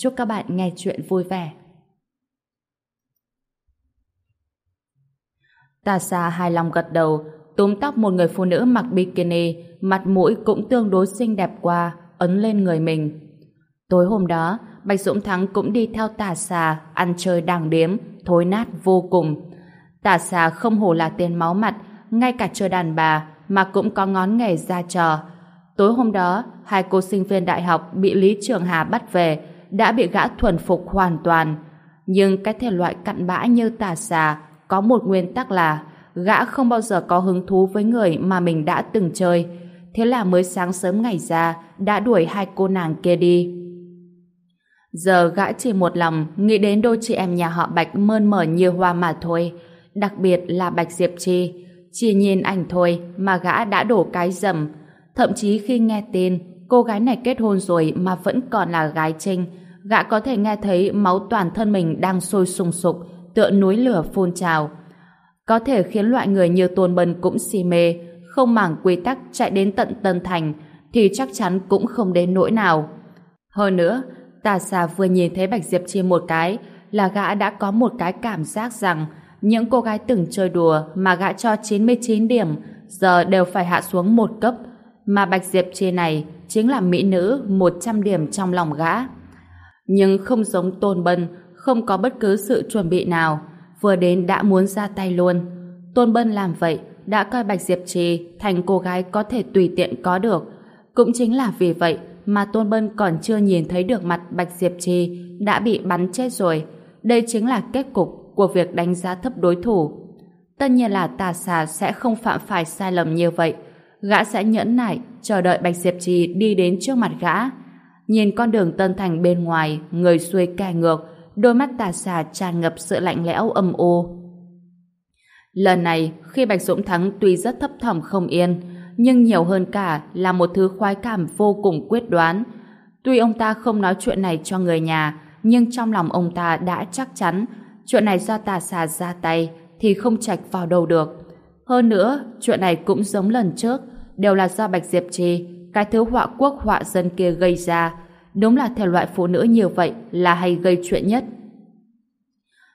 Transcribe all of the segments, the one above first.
Chúc các bạn nghe chuyện vui vẻ. Tà xa hài lòng gật đầu, túm tóc một người phụ nữ mặc bikini, mặt mũi cũng tương đối xinh đẹp qua, ấn lên người mình. Tối hôm đó, Bạch Dũng Thắng cũng đi theo tà xà, ăn chơi đàng điếm, thối nát vô cùng. Tà xà không hổ là tiền máu mặt, ngay cả chơi đàn bà mà cũng có ngón nghề ra trò. Tối hôm đó, hai cô sinh viên đại học bị Lý Trường Hà bắt về, đã bị gã thuần phục hoàn toàn. Nhưng cái thể loại cặn bã như tà xà có một nguyên tắc là gã không bao giờ có hứng thú với người mà mình đã từng chơi. Thế là mới sáng sớm ngày ra, đã đuổi hai cô nàng kia đi. Giờ gã chỉ một lòng nghĩ đến đôi chị em nhà họ Bạch mơn mởn như hoa mà thôi. Đặc biệt là Bạch Diệp Chi. Chỉ nhìn ảnh thôi mà gã đã đổ cái dầm. Thậm chí khi nghe tin cô gái này kết hôn rồi mà vẫn còn là gái trinh, gã có thể nghe thấy máu toàn thân mình đang sôi sùng sục, tựa núi lửa phun trào. Có thể khiến loại người như Tôn Bân cũng si mê, không màng quy tắc chạy đến tận Tân Thành, thì chắc chắn cũng không đến nỗi nào. Hơn nữa, Tà xà vừa nhìn thấy Bạch Diệp Chi một cái là gã đã có một cái cảm giác rằng những cô gái từng chơi đùa mà gã cho 99 điểm giờ đều phải hạ xuống một cấp mà Bạch Diệp Chi này chính là mỹ nữ 100 điểm trong lòng gã. Nhưng không giống Tôn Bân, không có bất cứ sự chuẩn bị nào, vừa đến đã muốn ra tay luôn. Tôn Bân làm vậy đã coi Bạch Diệp Trì thành cô gái có thể tùy tiện có được. Cũng chính là vì vậy mà Tôn Bân còn chưa nhìn thấy được mặt Bạch Diệp Trì đã bị bắn chết rồi. Đây chính là kết cục của việc đánh giá thấp đối thủ. Tất nhiên là tà xà sẽ không phạm phải sai lầm như vậy. Gã sẽ nhẫn nại chờ đợi Bạch Diệp Trì đi đến trước mặt gã. Nhìn con đường Tân Thành bên ngoài, người xuôi kẻ ngược, đôi mắt tà xà tràn ngập sự lạnh lẽo âm u. Lần này, khi Bạch Dũng thắng tuy rất thấp thỏm không yên, nhưng nhiều hơn cả là một thứ khoái cảm vô cùng quyết đoán. Tuy ông ta không nói chuyện này cho người nhà, nhưng trong lòng ông ta đã chắc chắn chuyện này do tà xà ra tay thì không chạch vào đầu được. Hơn nữa, chuyện này cũng giống lần trước, đều là do Bạch Diệp Trì, cái thứ họa quốc họa dân kia gây ra. Đúng là thể loại phụ nữ như vậy là hay gây chuyện nhất.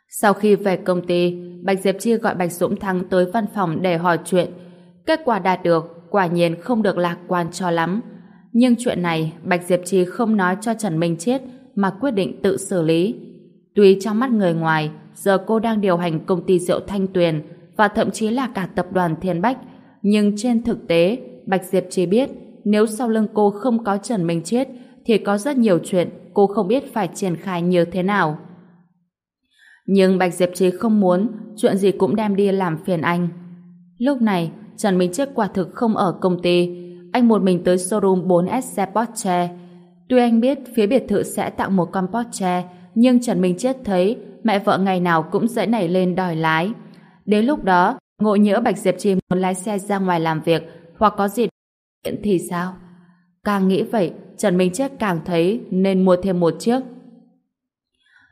Sau khi về công ty, Bạch Diệp Chi gọi Bạch Dũng Thắng tới văn phòng để hỏi chuyện. Kết quả đạt được quả nhiên không được lạc quan cho lắm. Nhưng chuyện này Bạch Diệp Trì không nói cho Trần Minh Chết mà quyết định tự xử lý. Tuy trong mắt người ngoài, giờ cô đang điều hành công ty rượu Thanh Tuyền và thậm chí là cả tập đoàn Thiên Bách, nhưng trên thực tế, Bạch Diệp chỉ biết nếu sau lưng cô không có Trần Minh Chết thì có rất nhiều chuyện cô không biết phải triển khai như thế nào. Nhưng Bạch Diệp trí không muốn chuyện gì cũng đem đi làm phiền anh. Lúc này, Trần Minh Chiết quả thực không ở công ty. Anh một mình tới showroom 4S xe Porsche. Tuy anh biết phía biệt thự sẽ tặng một con Porsche, nhưng Trần Minh Chiết thấy mẹ vợ ngày nào cũng dễ nảy lên đòi lái. Đến lúc đó, ngộ nhỡ Bạch Diệp Chi muốn lái xe ra ngoài làm việc hoặc có gì thì sao? Càng nghĩ vậy, Trần Minh Chết càng thấy nên mua thêm một chiếc.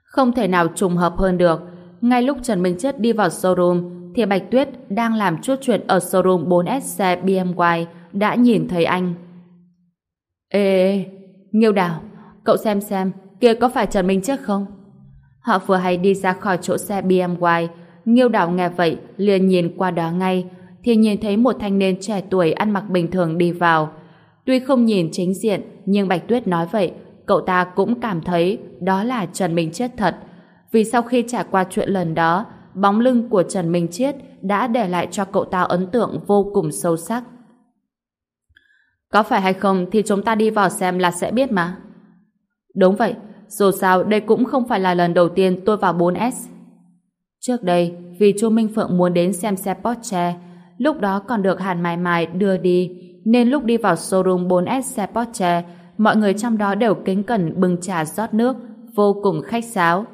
Không thể nào trùng hợp hơn được. Ngay lúc Trần Minh Chết đi vào showroom, thì Bạch Tuyết đang làm chút chuyện ở showroom 4S xe BMW đã nhìn thấy anh. Ê, Nghiêu Đào, cậu xem xem, kia có phải Trần Minh Chết không? Họ vừa hay đi ra khỏi chỗ xe BMW, Nghiêu đảo nghe vậy, liền nhìn qua đó ngay, thì nhìn thấy một thanh niên trẻ tuổi ăn mặc bình thường đi vào. Tuy không nhìn chính diện, nhưng Bạch Tuyết nói vậy, cậu ta cũng cảm thấy đó là Trần Minh Chết thật. Vì sau khi trải qua chuyện lần đó, bóng lưng của Trần Minh Chiết đã để lại cho cậu ta ấn tượng vô cùng sâu sắc. Có phải hay không thì chúng ta đi vào xem là sẽ biết mà. Đúng vậy, dù sao đây cũng không phải là lần đầu tiên tôi vào 4S. Trước đây, vì Chu Minh Phượng muốn đến xem xe Porsche, lúc đó còn được Hàn Mai Mai đưa đi, nên lúc đi vào showroom 4S xe Porsche, mọi người trong đó đều kính cẩn bưng trà rót nước, vô cùng khách sáo.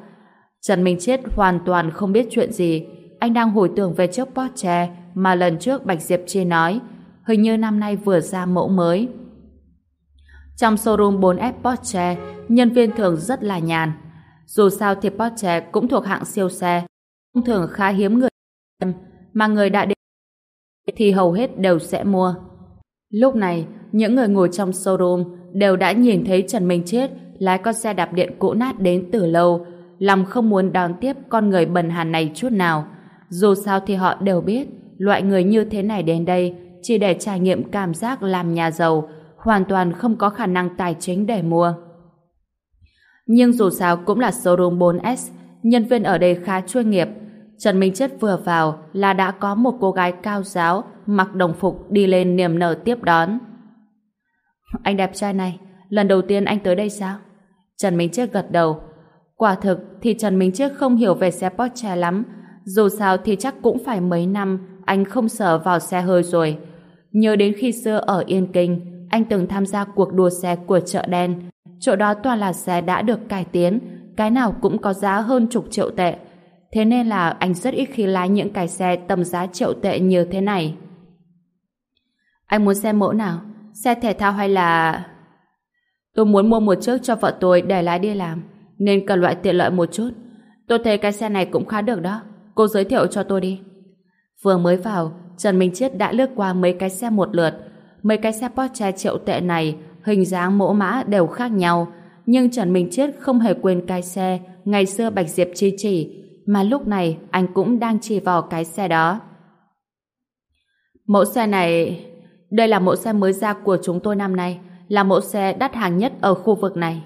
Trần Minh Chết hoàn toàn không biết chuyện gì. Anh đang hồi tưởng về chiếc Porsche mà lần trước Bạch Diệp chia nói. Hình như năm nay vừa ra mẫu mới. Trong showroom 4S Porsche, nhân viên thường rất là nhàn. Dù sao thì Porsche cũng thuộc hạng siêu xe. Thông thường khá hiếm người mà người đã đến thì hầu hết đều sẽ mua. Lúc này, những người ngồi trong showroom đều đã nhìn thấy Trần Minh Chết lái con xe đạp điện cũ nát đến từ lâu, lòng không muốn đón tiếp con người bần hàn này chút nào. Dù sao thì họ đều biết, loại người như thế này đến đây chỉ để trải nghiệm cảm giác làm nhà giàu, hoàn toàn không có khả năng tài chính để mua. Nhưng dù sao cũng là showroom 4S, nhân viên ở đây khá chuyên nghiệp. Trần Minh Chết vừa vào là đã có một cô gái cao giáo mặc đồng phục đi lên niềm nở tiếp đón. Anh đẹp trai này, lần đầu tiên anh tới đây sao? Trần Minh Chết gật đầu. Quả thực thì Trần Minh Chết không hiểu về xe Porsche lắm. Dù sao thì chắc cũng phải mấy năm anh không sợ vào xe hơi rồi. Nhớ đến khi xưa ở Yên Kinh, anh từng tham gia cuộc đua xe của chợ đen. Chỗ đó toàn là xe đã được cải tiến, cái nào cũng có giá hơn chục triệu tệ. Thế nên là anh rất ít khi lái những cái xe tầm giá triệu tệ như thế này. Anh muốn xe mẫu nào? Xe thể thao hay là... Tôi muốn mua một chiếc cho vợ tôi để lái đi làm, nên cần loại tiện lợi một chút. Tôi thấy cái xe này cũng khá được đó. Cô giới thiệu cho tôi đi. Vừa mới vào, Trần Minh Chiết đã lướt qua mấy cái xe một lượt. Mấy cái xe Porsche triệu tệ này, hình dáng mẫu mã đều khác nhau. Nhưng Trần Minh chết không hề quên cái xe ngày xưa Bạch Diệp chi chỉ, mà lúc này anh cũng đang chỉ vào cái xe đó. Mẫu xe này... Đây là mẫu xe mới ra của chúng tôi năm nay, là mẫu xe đắt hàng nhất ở khu vực này.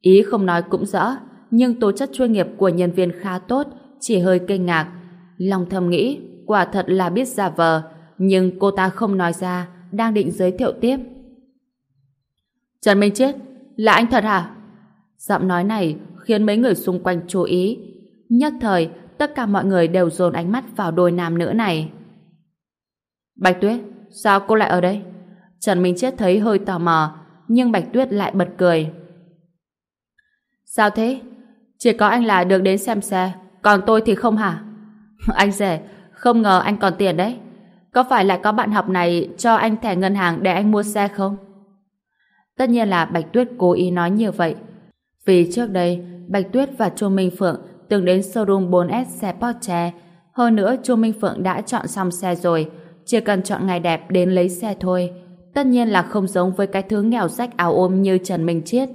Ý không nói cũng rõ, nhưng tố chất chuyên nghiệp của nhân viên khá tốt, chỉ hơi kinh ngạc. Lòng thầm nghĩ, quả thật là biết giả vờ, nhưng cô ta không nói ra, đang định giới thiệu tiếp. Trần Minh Chết, là anh thật hả? Giọng nói này khiến mấy người xung quanh chú ý. Nhất thời, tất cả mọi người đều dồn ánh mắt vào đôi nam nữ này. Bạch Tuyết, sao cô lại ở đây? Trần Minh Chết thấy hơi tò mò, nhưng Bạch Tuyết lại bật cười. Sao thế? Chỉ có anh là được đến xem xe, còn tôi thì không hả? anh rể, không ngờ anh còn tiền đấy. Có phải lại có bạn học này cho anh thẻ ngân hàng để anh mua xe không? Tất nhiên là Bạch Tuyết cố ý nói như vậy. Vì trước đây, Bạch Tuyết và Chu Minh Phượng từng đến showroom 4S xe Porsche. Hơn nữa, Chu Minh Phượng đã chọn xong xe rồi. Chỉ cần chọn ngày đẹp đến lấy xe thôi. Tất nhiên là không giống với cái thứ nghèo rách áo ôm như Trần Minh Chiết.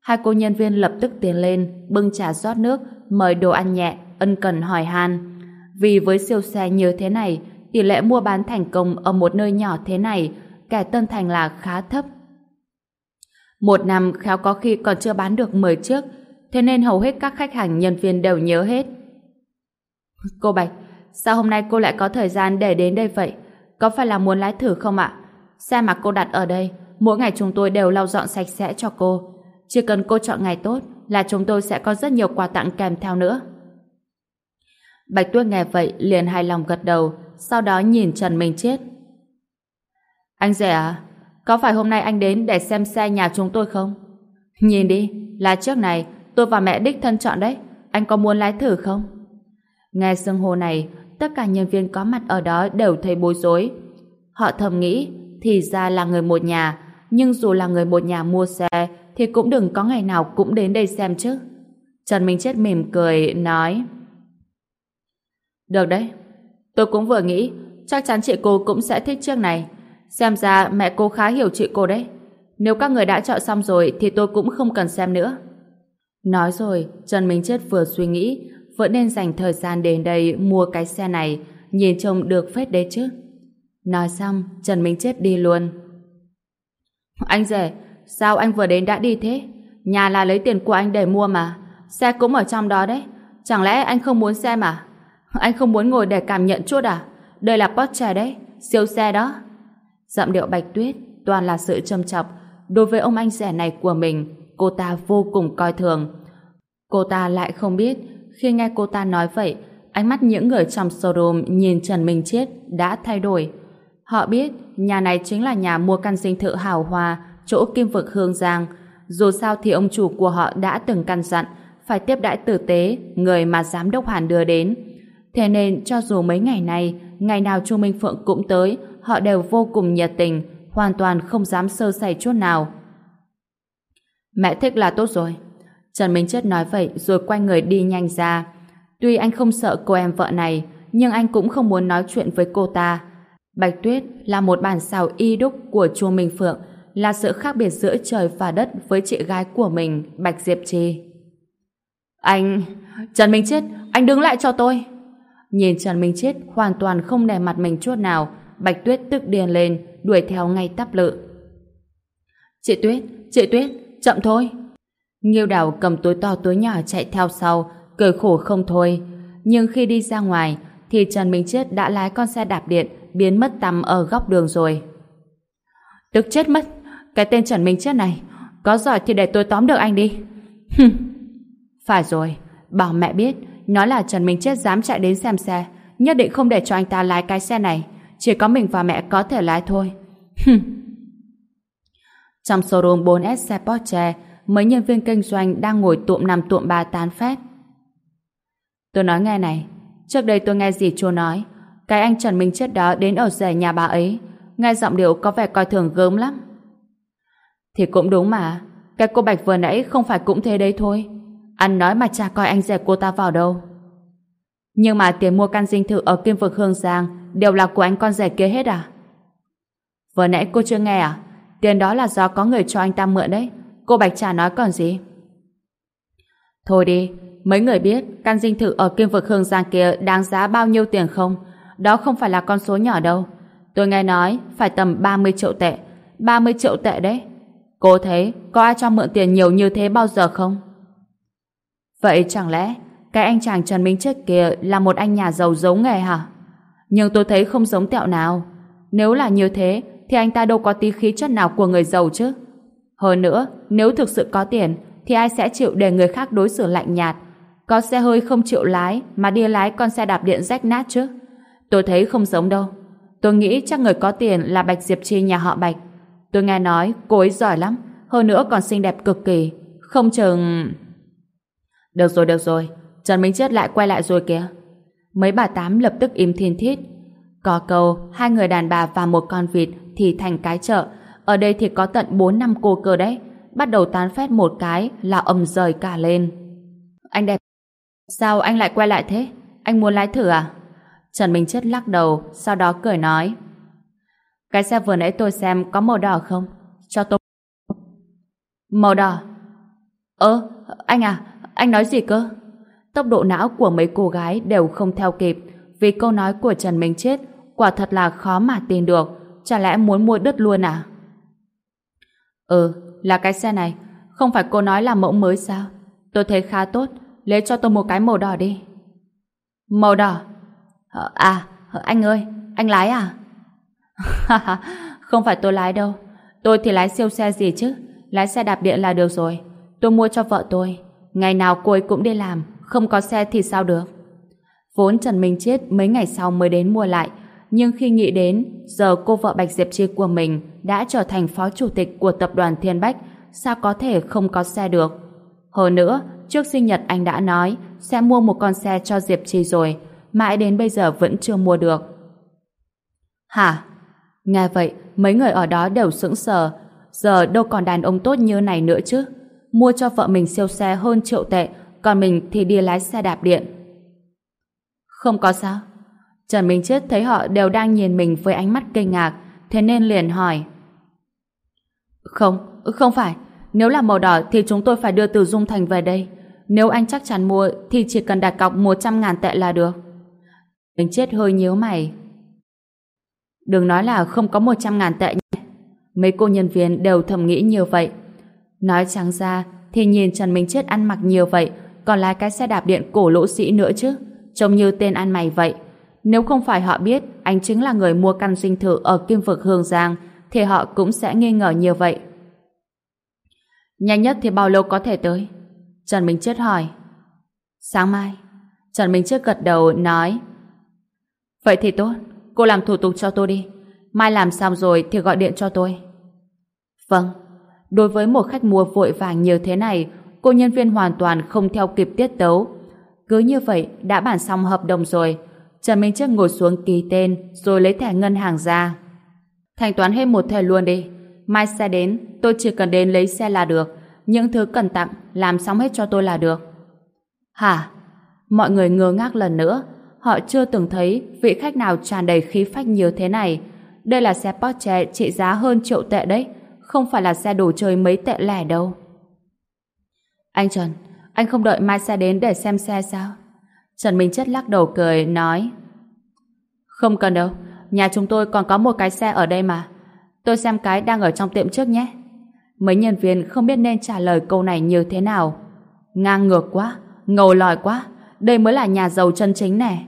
Hai cô nhân viên lập tức tiến lên, bưng trà rót nước, mời đồ ăn nhẹ, ân cần hỏi han. Vì với siêu xe như thế này, tỷ lệ mua bán thành công ở một nơi nhỏ thế này, kẻ tân thành là khá thấp. Một năm khéo có khi còn chưa bán được 10 chiếc, thế nên hầu hết các khách hàng nhân viên đều nhớ hết. Cô Bạch, sao hôm nay cô lại có thời gian để đến đây vậy? Có phải là muốn lái thử không ạ? Xe mà cô đặt ở đây, mỗi ngày chúng tôi đều lau dọn sạch sẽ cho cô. Chỉ cần cô chọn ngày tốt là chúng tôi sẽ có rất nhiều quà tặng kèm theo nữa. Bạch Tuyết nghe vậy liền hài lòng gật đầu, sau đó nhìn Trần Minh Chết. Anh rể à, có phải hôm nay anh đến để xem xe nhà chúng tôi không? Nhìn đi, là trước này tôi và mẹ đích thân chọn đấy, anh có muốn lái thử không? Nghe xưng hô này, tất cả nhân viên có mặt ở đó đều thấy bối rối. Họ thầm nghĩ, thì ra là người một nhà, nhưng dù là người một nhà mua xe, thì cũng đừng có ngày nào cũng đến đây xem chứ. Trần Minh Chết mỉm cười, nói Được đấy, tôi cũng vừa nghĩ chắc chắn chị cô cũng sẽ thích chiếc này. Xem ra mẹ cô khá hiểu chị cô đấy. Nếu các người đã chọn xong rồi thì tôi cũng không cần xem nữa. Nói rồi, Trần Minh Chết vừa suy nghĩ vẫn nên dành thời gian đến đây mua cái xe này nhìn trông được phết đấy chứ. Nói xong, Trần Minh Chết đi luôn. Anh rể, sao anh vừa đến đã đi thế? Nhà là lấy tiền của anh để mua mà. Xe cũng ở trong đó đấy. Chẳng lẽ anh không muốn xem à? Anh không muốn ngồi để cảm nhận chút à? Đây là Porsche đấy, siêu xe đó. Giọng điệu Bạch Tuyết toàn là sự châm chọc. Đối với ông anh rẻ này của mình, cô ta vô cùng coi thường. Cô ta lại không biết, khi nghe cô ta nói vậy, ánh mắt những người trong showroom nhìn Trần Minh Chết đã thay đổi. Họ biết nhà này chính là nhà mua căn dinh thự hào hoa chỗ Kim Vực Hương Giang. dù sao thì ông chủ của họ đã từng căn dặn phải tiếp đãi tử tế người mà giám đốc Hàn đưa đến. Thế nên cho dù mấy ngày này, ngày nào Chu Minh Phượng cũng tới, họ đều vô cùng nhiệt tình, hoàn toàn không dám sơ sẩy chút nào. Mẹ thích là tốt rồi. Trần Minh Chết nói vậy rồi quay người đi nhanh ra. Tuy anh không sợ cô em vợ này, nhưng anh cũng không muốn nói chuyện với cô ta. Bạch Tuyết là một bản sao y đúc của chùa Minh Phượng, là sự khác biệt giữa trời và đất với chị gái của mình, Bạch Diệp Trì. Anh... Trần Minh Chết, anh đứng lại cho tôi. Nhìn Trần Minh Chết hoàn toàn không nề mặt mình chút nào, Bạch Tuyết tức điên lên, đuổi theo ngay tắp lự. Chị Tuyết, chị Tuyết, chậm thôi. Nghiêu đào cầm túi to túi nhỏ chạy theo sau, cười khổ không thôi. Nhưng khi đi ra ngoài, thì Trần Minh Chết đã lái con xe đạp điện biến mất tầm ở góc đường rồi. Tức chết mất, cái tên Trần Minh Chết này, có giỏi thì để tôi tóm được anh đi. Phải rồi, bảo mẹ biết, nói là Trần Minh Chết dám chạy đến xem xe, nhất định không để cho anh ta lái cái xe này, chỉ có mình và mẹ có thể lái thôi. Trong showroom 4S xe Porsche, mấy nhân viên kinh doanh đang ngồi tụm nằm tụm ba tán phét. Tôi nói nghe này, trước đây tôi nghe gì chú nói, cái anh Trần Minh Chết đó đến ở rể nhà bà ấy, nghe giọng điệu có vẻ coi thường gớm lắm. Thì cũng đúng mà, cái cô Bạch vừa nãy không phải cũng thế đấy thôi. Anh nói mà chả coi anh rẻ cô ta vào đâu. Nhưng mà tiền mua căn dinh thự ở Kim Vực Hương Giang đều là của anh con rể kia hết à? Vừa nãy cô chưa nghe à? Tiền đó là do có người cho anh ta mượn đấy. Cô Bạch Trà nói còn gì. Thôi đi, mấy người biết căn dinh thự ở Kim Vực Hương Giang kia đáng giá bao nhiêu tiền không? Đó không phải là con số nhỏ đâu. Tôi nghe nói phải tầm 30 triệu tệ. 30 triệu tệ đấy. Cô thấy có ai cho mượn tiền nhiều như thế bao giờ không? Vậy chẳng lẽ cái anh chàng Trần Minh Chết kia là một anh nhà giàu giấu nghề hả? Nhưng tôi thấy không giống tẹo nào. Nếu là như thế thì anh ta đâu có tí khí chất nào của người giàu chứ. Hơn nữa, nếu thực sự có tiền thì ai sẽ chịu để người khác đối xử lạnh nhạt. Có xe hơi không chịu lái mà đi lái con xe đạp điện rách nát chứ. Tôi thấy không giống đâu. Tôi nghĩ chắc người có tiền là Bạch Diệp Chi nhà họ Bạch. Tôi nghe nói cô ấy giỏi lắm, hơn nữa còn xinh đẹp cực kỳ. Không chừng... Được rồi, được rồi. Trần Minh Chết lại quay lại rồi kìa. Mấy bà tám lập tức im thiên thít. Có câu, hai người đàn bà và một con vịt thì thành cái chợ. Ở đây thì có tận bốn năm cô cơ đấy. Bắt đầu tán phét một cái là ầm rời cả lên. Anh đẹp. Sao anh lại quay lại thế? Anh muốn lái thử à? Trần Minh Chết lắc đầu, sau đó cười nói. Cái xe vừa nãy tôi xem có màu đỏ không? Cho tôi. Màu đỏ? Ơ, anh à, anh nói gì cơ? Tốc độ não của mấy cô gái đều không theo kịp vì câu nói của Trần Minh Chết quả thật là khó mà tin được. Chả lẽ muốn mua đứt luôn à? Ừ, là cái xe này. Không phải cô nói là mẫu mới sao? Tôi thấy khá tốt. Lấy cho tôi một cái màu đỏ đi. Màu đỏ? Ờ, à, ờ, anh ơi, anh lái à? không phải tôi lái đâu. Tôi thì lái siêu xe gì chứ? Lái xe đạp điện là được rồi. Tôi mua cho vợ tôi. Ngày nào cô ấy cũng đi làm, không có xe thì sao được? Vốn Trần Minh Chết mấy ngày sau mới đến mua lại, nhưng khi nghĩ đến giờ cô vợ Bạch Diệp Chi của mình đã trở thành phó chủ tịch của tập đoàn Thiên Bách, sao có thể không có xe được? Hơn nữa, trước sinh nhật anh đã nói sẽ mua một con xe cho Diệp Chi rồi, mãi đến bây giờ vẫn chưa mua được. Hả? Nghe vậy, mấy người ở đó đều sững sờ. Giờ đâu còn đàn ông tốt như này nữa chứ. Mua cho vợ mình siêu xe hơn triệu tệ, còn mình thì đi lái xe đạp điện. Không có sao. Trần Minh Chết thấy họ đều đang nhìn mình với ánh mắt kinh ngạc, thế nên liền hỏi. Không, không phải. Nếu là màu đỏ thì chúng tôi phải đưa từ Dung Thành về đây. Nếu anh chắc chắn mua thì chỉ cần đặt cọc 100 ngàn tệ là được. Mình chết hơi nhíu mày. Đừng nói là không có 100 ngàn tệ nhé. Mấy cô nhân viên đều thầm nghĩ như vậy. Nói trắng ra thì nhìn Trần Minh Chết ăn mặc nhiều vậy còn lái cái xe đạp điện cổ lỗ sĩ nữa chứ. Trông như tên ăn mày vậy. Nếu không phải họ biết anh chính là người mua căn dinh thự ở Kim Vực Hương Giang thì họ cũng sẽ nghi ngờ như vậy. Nhanh nhất thì bao lâu có thể tới? Trần Minh Chết hỏi. Sáng mai. Trần Minh Chết gật đầu nói Vậy thì tốt, cô làm thủ tục cho tôi đi. Mai làm xong rồi thì gọi điện cho tôi. Vâng. Đối với một khách mua vội vàng như thế này, cô nhân viên hoàn toàn không theo kịp tiết tấu. Cứ như vậy, đã bản xong hợp đồng rồi. Trần Minh Chức ngồi xuống ký tên, rồi lấy thẻ ngân hàng ra. Thanh toán hết một thẻ luôn đi. Mai xe đến, tôi chỉ cần đến lấy xe là được. Những thứ cần tặng, làm xong hết cho tôi là được. Hả? Mọi người ngơ ngác lần nữa. Họ chưa từng thấy vị khách nào tràn đầy khí phách như thế này. Đây là xe Porsche trị giá hơn triệu tệ đấy. Không phải là xe đồ chơi mấy tệ lẻ đâu. Anh Trần, anh không đợi mai xe đến để xem xe sao? Trần Minh Chất lắc đầu cười, nói Không cần đâu, nhà chúng tôi còn có một cái xe ở đây mà. Tôi xem cái đang ở trong tiệm trước nhé. Mấy nhân viên không biết nên trả lời câu này như thế nào. Ngang ngược quá, ngầu lòi quá, đây mới là nhà giàu chân chính nè.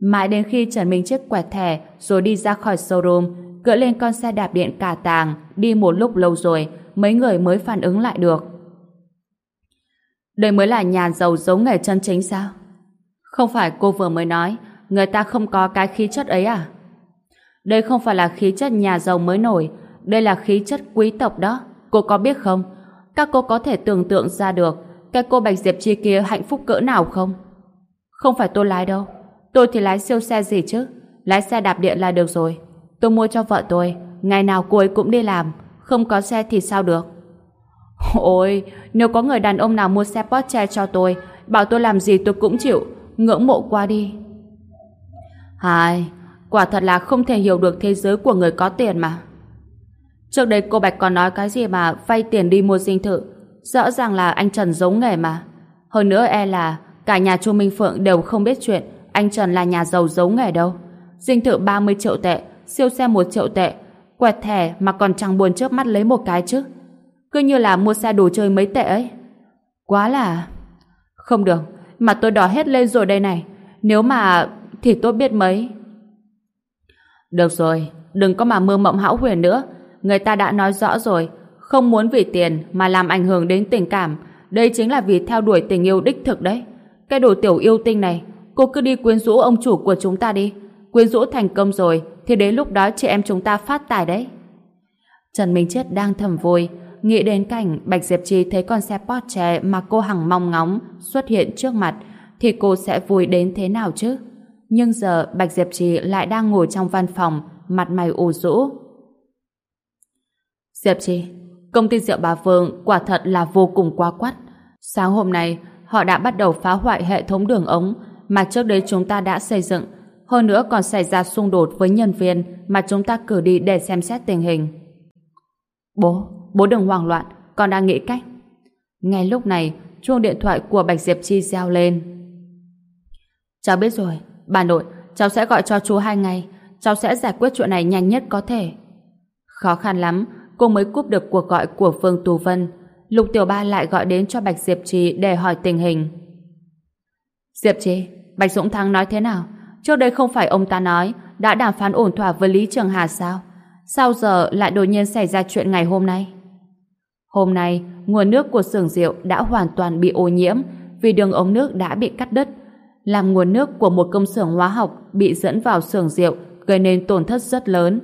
Mãi đến khi Trần Minh Chất quẹt thẻ rồi đi ra khỏi showroom, cưỡi lên con xe đạp điện cả tàng, đi một lúc lâu rồi, mấy người mới phản ứng lại được. Đây mới là nhà giàu giấu nghề chân chính sao? Không phải cô vừa mới nói, người ta không có cái khí chất ấy à? Đây không phải là khí chất nhà giàu mới nổi, đây là khí chất quý tộc đó. Cô có biết không? Các cô có thể tưởng tượng ra được cái cô Bạch Diệp Chi kia hạnh phúc cỡ nào không? Không phải tôi lái đâu. Tôi thì lái siêu xe gì chứ? Lái xe đạp điện là được rồi. Tôi mua cho vợ tôi. Ngày nào cô ấy cũng đi làm. Không có xe thì sao được? Ôi, nếu có người đàn ông nào mua xe Porsche cho tôi, bảo tôi làm gì tôi cũng chịu. Ngưỡng mộ qua đi. Hai, quả thật là không thể hiểu được thế giới của người có tiền mà. Trước đây cô Bạch còn nói cái gì mà vay tiền đi mua dinh thự. Rõ ràng là anh Trần giống nghề mà. Hơn nữa e là cả nhà Chu Minh Phượng đều không biết chuyện anh Trần là nhà giàu giấu nghề đâu. Dinh thự 30 triệu tệ, siêu xe 1 triệu tệ, quẹt thẻ mà còn chẳng buồn trước mắt lấy một cái chứ. Cứ như là mua xe đồ chơi mấy tệ ấy. Quá là... Không được, mà tôi đỏ hết lên rồi đây này. Nếu mà... thì tôi biết mấy. Được rồi, đừng có mà mơ mộng hão huyền nữa. Người ta đã nói rõ rồi, không muốn vì tiền mà làm ảnh hưởng đến tình cảm. Đây chính là vì theo đuổi tình yêu đích thực đấy. Cái đồ tiểu yêu tinh này, cô cứ đi quyến rũ ông chủ của chúng ta đi. Quyến rũ thành công rồi, thì đến lúc đó chị em chúng ta phát tài đấy. Trần Minh Chết đang thầm vui, nghĩ đến cảnh Bạch Diệp Trì thấy con xe Porsche mà cô hằng mong ngóng xuất hiện trước mặt, thì cô sẽ vui đến thế nào chứ? Nhưng giờ Bạch Diệp Trì lại đang ngồi trong văn phòng, mặt mày u rũ. Diệp Trì, công ty rượu bà Phương quả thật là vô cùng quá quắt. Sáng hôm nay, họ đã bắt đầu phá hoại hệ thống đường ống mà trước đây chúng ta đã xây dựng. Hơn nữa còn xảy ra xung đột với nhân viên mà chúng ta cử đi để xem xét tình hình. Bố, bố đừng hoảng loạn, con đang nghĩ cách. Ngay lúc này, chuông điện thoại của Bạch Diệp Chi reo lên. Cháu biết rồi, bà nội, cháu sẽ gọi cho chú hai ngày, cháu sẽ giải quyết chuyện này nhanh nhất có thể. Khó khăn lắm, cô mới cúp được cuộc gọi của Phương Tù Vân. Lục Tiểu Ba lại gọi đến cho Bạch Diệp Trì để hỏi tình hình. Diệp Trì, Bạch Dũng Thắng nói thế nào? Trước đây không phải ông ta nói đã đàm phán ổn thỏa với Lý Trường Hà sao? Sao giờ lại đột nhiên xảy ra chuyện ngày hôm nay? Hôm nay, nguồn nước của xưởng rượu đã hoàn toàn bị ô nhiễm vì đường ống nước đã bị cắt đứt, làm nguồn nước của một công xưởng hóa học bị dẫn vào xưởng rượu gây nên tổn thất rất lớn.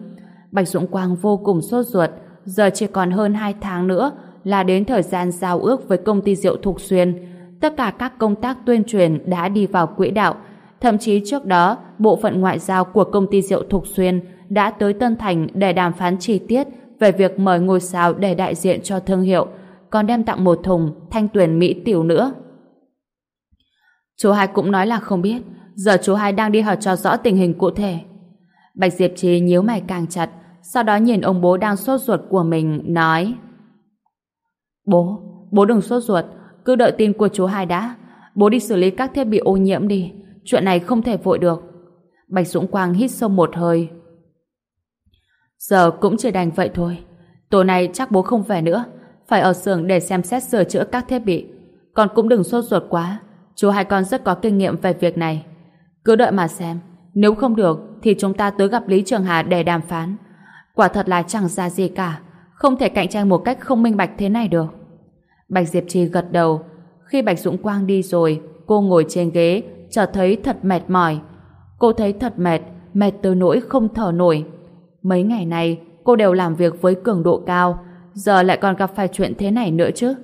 Bạch Dũng Quang vô cùng sốt ruột, giờ chỉ còn hơn 2 tháng nữa là đến thời gian giao ước với công ty rượu Thục Xuyên. Tất cả các công tác tuyên truyền đã đi vào quỹ đạo. Thậm chí trước đó, bộ phận ngoại giao của công ty rượu Thục Xuyên đã tới Tân Thành để đàm phán chi tiết về việc mời ngôi sao để đại diện cho thương hiệu, còn đem tặng một thùng thanh tuyển Mỹ tiểu nữa. Chú hai cũng nói là không biết, giờ chú hai đang đi hỏi cho rõ tình hình cụ thể. Bạch Diệp Trì nhíu mày càng chặt, sau đó nhìn ông bố đang sốt ruột của mình, nói Bố, bố đừng sốt ruột, cứ đợi tin của chú hai đã. Bố đi xử lý các thiết bị ô nhiễm đi, chuyện này không thể vội được. Bạch Dũng Quang hít sâu một hơi. Giờ cũng chỉ đành vậy thôi. Tối nay chắc bố không về nữa, phải ở xưởng để xem xét sửa chữa các thiết bị. Con cũng đừng sốt ruột quá, chú hai con rất có kinh nghiệm về việc này. Cứ đợi mà xem, nếu không được thì chúng ta tới gặp Lý Trường Hà để đàm phán. Quả thật là chẳng ra gì cả, không thể cạnh tranh một cách không minh bạch thế này được. Bạch Diệp Trì gật đầu. Khi Bạch Dũng Quang đi rồi, cô ngồi trên ghế, chợt thấy thật mệt mỏi. Cô thấy thật mệt, mệt tới nỗi không thở nổi. Mấy ngày này, cô đều làm việc với cường độ cao, giờ lại còn gặp phải chuyện thế này nữa chứ?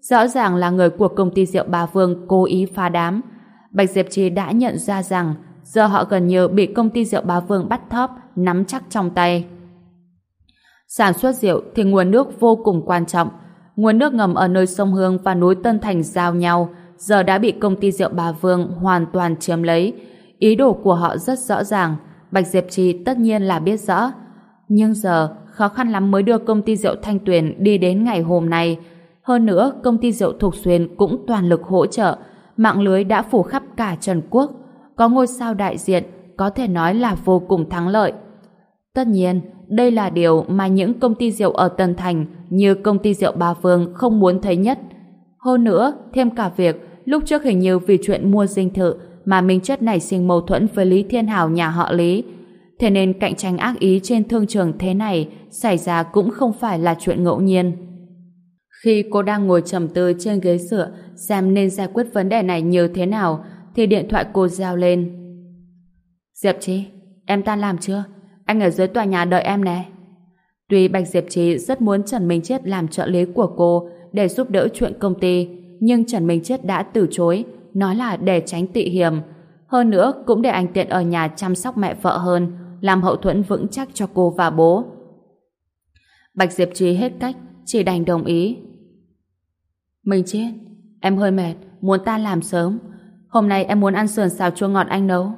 Rõ ràng là người của công ty rượu Ba Vương cố ý phá đám. Bạch Diệp Trì đã nhận ra rằng giờ họ gần như bị công ty rượu Ba Vương bắt thóp, nắm chắc trong tay. Sản xuất rượu thì nguồn nước vô cùng quan trọng. Nguồn nước ngầm ở nơi sông Hương và núi Tân Thành giao nhau, giờ đã bị công ty rượu Ba Vương hoàn toàn chiếm lấy. Ý đồ của họ rất rõ ràng, Bạch Diệp Trì tất nhiên là biết rõ. Nhưng giờ, khó khăn lắm mới đưa công ty rượu Thanh Tuyền đi đến ngày hôm nay. Hơn nữa, công ty rượu Thục Xuyên cũng toàn lực hỗ trợ, mạng lưới đã phủ khắp cả Trần Quốc. Có ngôi sao đại diện, có thể nói là vô cùng thắng lợi. Tất nhiên, đây là điều mà những công ty rượu ở Tân Thành như công ty rượu Ba Phương không muốn thấy nhất. Hơn nữa, thêm cả việc lúc trước hình như vì chuyện mua dinh thự mà Minh Chất nảy sinh mâu thuẫn với Lý Thiên Hào nhà họ Lý. Thế nên cạnh tranh ác ý trên thương trường thế này xảy ra cũng không phải là chuyện ngẫu nhiên. Khi cô đang ngồi trầm tư trên ghế sửa xem nên giải quyết vấn đề này như thế nào thì điện thoại cô reo lên. Diệp Trí, em tan làm chưa? Anh ở dưới tòa nhà đợi em nè. Tuy Bạch Diệp Trí rất muốn Trần Minh Chết làm trợ lý của cô để giúp đỡ chuyện công ty, nhưng Trần Minh Chết đã từ chối, nói là để tránh tị hiểm. Hơn nữa cũng để anh tiện ở nhà chăm sóc mẹ vợ hơn, làm hậu thuẫn vững chắc cho cô và bố. Bạch Diệp Trì hết cách, chỉ đành đồng ý. Mình Chết, em hơi mệt, muốn ta làm sớm. Hôm nay em muốn ăn sườn xào chua ngọt anh nấu.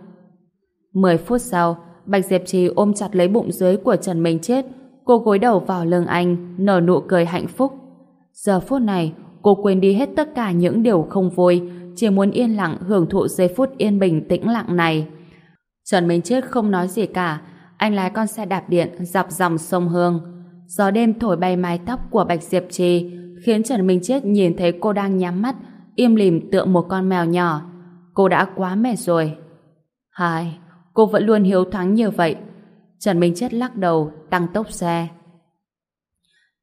10 phút sau, Bạch Diệp Trì ôm chặt lấy bụng dưới của Trần Minh Chết, cô gối đầu vào lưng anh, nở nụ cười hạnh phúc. Giờ phút này, cô quên đi hết tất cả những điều không vui, chỉ muốn yên lặng hưởng thụ giây phút yên bình tĩnh lặng này. Trần Minh Chết không nói gì cả, anh lái con xe đạp điện dọc dòng sông Hương. Gió đêm thổi bay mái tóc của Bạch Diệp Trì, khiến Trần Minh Chết nhìn thấy cô đang nhắm mắt, im lìm tựa một con mèo nhỏ. Cô đã quá mệt rồi. Hai, cô vẫn luôn hiếu thắng như vậy. Trần Minh Chết lắc đầu, tăng tốc xe.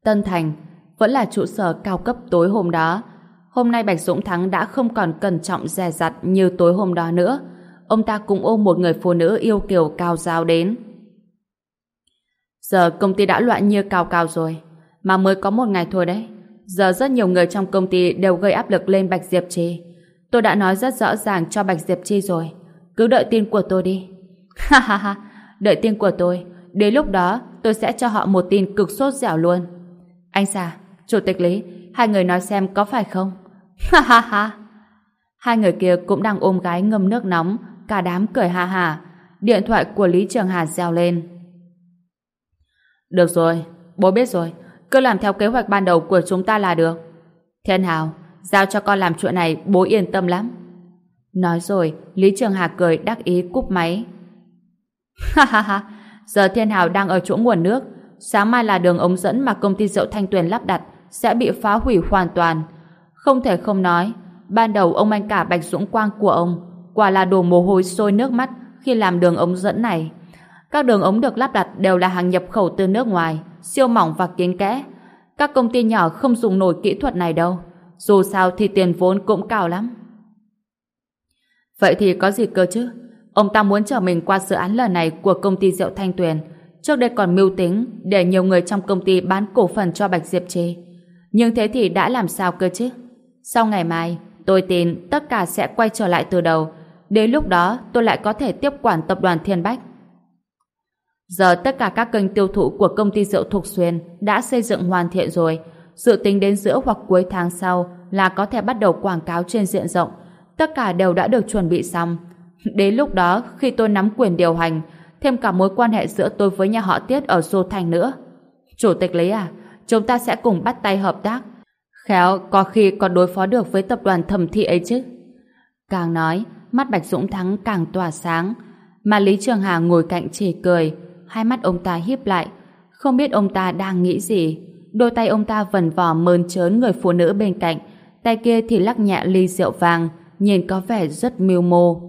Tân Thành vẫn là trụ sở cao cấp tối hôm đó. Hôm nay Bạch Dũng Thắng đã không còn cẩn trọng dè dặt như tối hôm đó nữa. Ông ta cũng ôm một người phụ nữ yêu kiều cao giáo đến. Giờ công ty đã loạn như cao cao rồi, mà mới có một ngày thôi đấy. Giờ rất nhiều người trong công ty đều gây áp lực lên Bạch Diệp Trì. Tôi đã nói rất rõ ràng cho Bạch Diệp Chi rồi. Cứ đợi tin của tôi đi. Ha ha ha, đợi tin của tôi. Đến lúc đó, tôi sẽ cho họ một tin cực sốt dẻo luôn. Anh Sa, Chủ tịch Lý, hai người nói xem có phải không? Ha ha ha. Hai người kia cũng đang ôm gái ngâm nước nóng, cả đám cười ha ha. Điện thoại của Lý Trường Hà reo lên. Được rồi, bố biết rồi. Cứ làm theo kế hoạch ban đầu của chúng ta là được. Thiên Hào, giao cho con làm chuyện này bố yên tâm lắm. Nói rồi, Lý Trường Hà cười đắc ý cúp máy. Ha ha ha, giờ Thiên Hào đang ở chỗ nguồn nước. Sáng mai là đường ống dẫn mà công ty rượu Thanh Tuyền lắp đặt sẽ bị phá hủy hoàn toàn. Không thể không nói, ban đầu ông anh cả Bạch Dũng Quang của ông quả là đổ mồ hôi sôi nước mắt khi làm đường ống dẫn này. Các đường ống được lắp đặt đều là hàng nhập khẩu từ nước ngoài, siêu mỏng và kín kẽ. Các công ty nhỏ không dùng nổi kỹ thuật này đâu. Dù sao thì tiền vốn cũng cao lắm. Vậy thì có gì cơ chứ? Ông ta muốn trở mình qua dự án lần này của công ty rượu Thanh Tuyền. Trước đây còn mưu tính để nhiều người trong công ty bán cổ phần cho Bạch Diệp Trì. Nhưng thế thì đã làm sao cơ chứ? Sau ngày mai, tôi tin tất cả sẽ quay trở lại từ đầu. Đến lúc đó, tôi lại có thể tiếp quản tập đoàn Thiên Bách. Giờ tất cả các kênh tiêu thụ của công ty rượu Thục Xuyên đã xây dựng hoàn thiện rồi. Dự tính đến giữa hoặc cuối tháng sau là có thể bắt đầu quảng cáo trên diện rộng. Tất cả đều đã được chuẩn bị xong. Đến lúc đó, khi tôi nắm quyền điều hành, thêm cả mối quan hệ giữa tôi với nhà họ Tiết ở Dô Thành nữa. Chủ tịch Lý à, chúng ta sẽ cùng bắt tay hợp tác. Khéo có khi còn đối phó được với tập đoàn thẩm thị ấy chứ. Càng nói, mắt Bạch Dũng Thắng càng tỏa sáng. Mà Lý Trường Hà ngồi cạnh chỉ cười, hai mắt ông ta hiếp lại. Không biết ông ta đang nghĩ gì. Đôi tay ông ta vần vò mơn trớn người phụ nữ bên cạnh, tay kia thì lắc nhẹ ly rượu vàng, nhìn có vẻ rất mưu mô.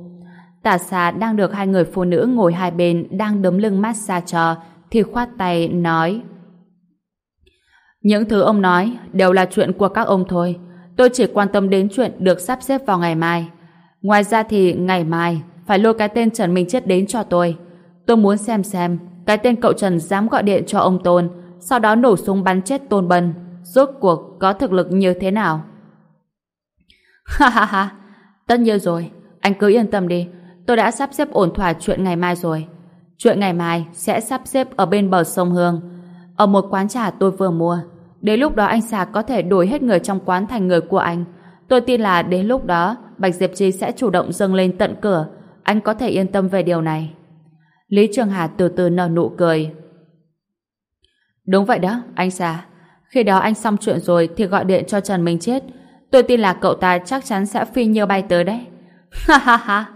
Tả xà đang được hai người phụ nữ ngồi hai bên đang đấm lưng massage cho, thì khoát tay nói Những thứ ông nói đều là chuyện của các ông thôi. Tôi chỉ quan tâm đến chuyện được sắp xếp vào ngày mai. Ngoài ra thì ngày mai phải lôi cái tên Trần Minh Chết đến cho tôi. Tôi muốn xem xem cái tên cậu Trần dám gọi điện cho ông Tôn sau đó nổ súng bắn chết Tôn Bân. Rốt cuộc có thực lực như thế nào? Ha ha ha, tất nhiên rồi, anh cứ yên tâm đi, tôi đã sắp xếp ổn thỏa chuyện ngày mai rồi. Chuyện ngày mai sẽ sắp xếp ở bên bờ sông Hương, ở một quán trà tôi vừa mua. Đến lúc đó anh sạc có thể đổi hết người trong quán thành người của anh. Tôi tin là đến lúc đó Bạch Diệp Chi sẽ chủ động dâng lên tận cửa. Anh có thể yên tâm về điều này. Lý Trường Hà từ từ nở nụ cười. Đúng vậy đó, anh xà. Khi đó anh xong chuyện rồi thì gọi điện cho Trần Minh Chết. Tôi tin là cậu ta chắc chắn sẽ phi như bay tới đấy. Ha ha ha.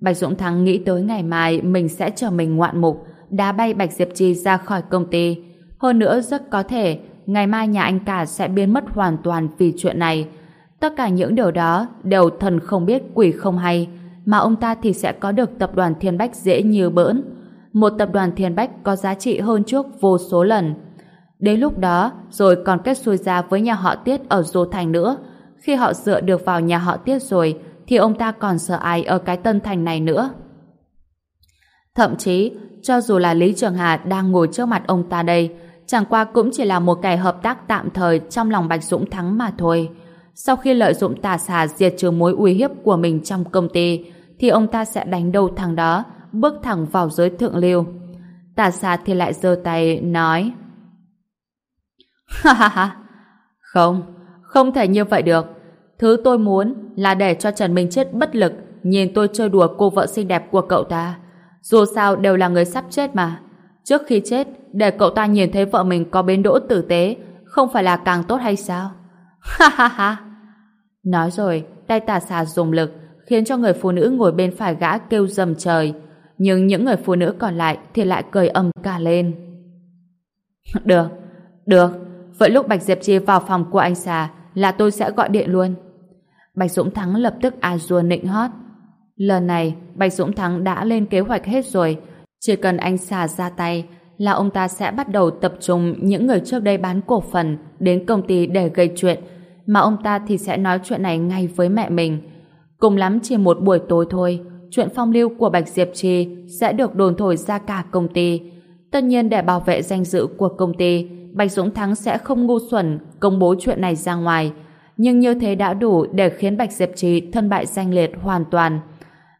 Bạch Dũng Thắng nghĩ tới ngày mai mình sẽ chờ mình ngoạn mục, đá bay Bạch Diệp Chi ra khỏi công ty. Hơn nữa rất có thể ngày mai nhà anh cả sẽ biến mất hoàn toàn vì chuyện này. Tất cả những điều đó đều thần không biết quỷ không hay, mà ông ta thì sẽ có được tập đoàn Thiên Bách dễ như bỡn. Một tập đoàn Thiên Bách có giá trị hơn trước vô số lần. Đến lúc đó, rồi còn kết xuôi ra với nhà họ Tiết ở Dô Thành nữa. Khi họ dựa được vào nhà họ Tiết rồi, thì ông ta còn sợ ai ở cái tân thành này nữa. Thậm chí, cho dù là Lý Trường Hà đang ngồi trước mặt ông ta đây, chẳng qua cũng chỉ là một kẻ hợp tác tạm thời trong lòng Bạch Dũng Thắng mà thôi. Sau khi lợi dụng tà xà diệt trừ mối uy hiếp của mình trong công ty, thì ông ta sẽ đánh đầu thằng đó, bước thẳng vào giới thượng lưu. Tà xà thì lại giơ tay, nói Ha ha ha! Không, không thể như vậy được. Thứ tôi muốn là để cho Trần Minh Chết bất lực nhìn tôi chơi đùa cô vợ xinh đẹp của cậu ta. Dù sao đều là người sắp chết mà. Trước khi chết, để cậu ta nhìn thấy vợ mình có bến đỗ tử tế, không phải là càng tốt hay sao? Ha ha ha! Nói rồi, tay tà xà dùng lực, khiến cho người phụ nữ ngồi bên phải gã kêu dầm trời. Nhưng những người phụ nữ còn lại thì lại cười âm cả lên. Được, được. Vậy lúc Bạch Diệp Chi vào phòng của anh xà là tôi sẽ gọi điện luôn. Bạch Dũng Thắng lập tức à a dua nịnh hót. Lần này, Bạch Dũng Thắng đã lên kế hoạch hết rồi. Chỉ cần anh xà ra tay là ông ta sẽ bắt đầu tập trung những người trước đây bán cổ phần đến công ty để gây chuyện, mà ông ta thì sẽ nói chuyện này ngay với mẹ mình. Cùng lắm chỉ một buổi tối thôi, chuyện phong lưu của Bạch Diệp Trì sẽ được đồn thổi ra cả công ty. Tất nhiên để bảo vệ danh dự của công ty, Bạch Dũng Thắng sẽ không ngu xuẩn công bố chuyện này ra ngoài, nhưng như thế đã đủ để khiến Bạch Diệp Trì thân bại danh liệt hoàn toàn.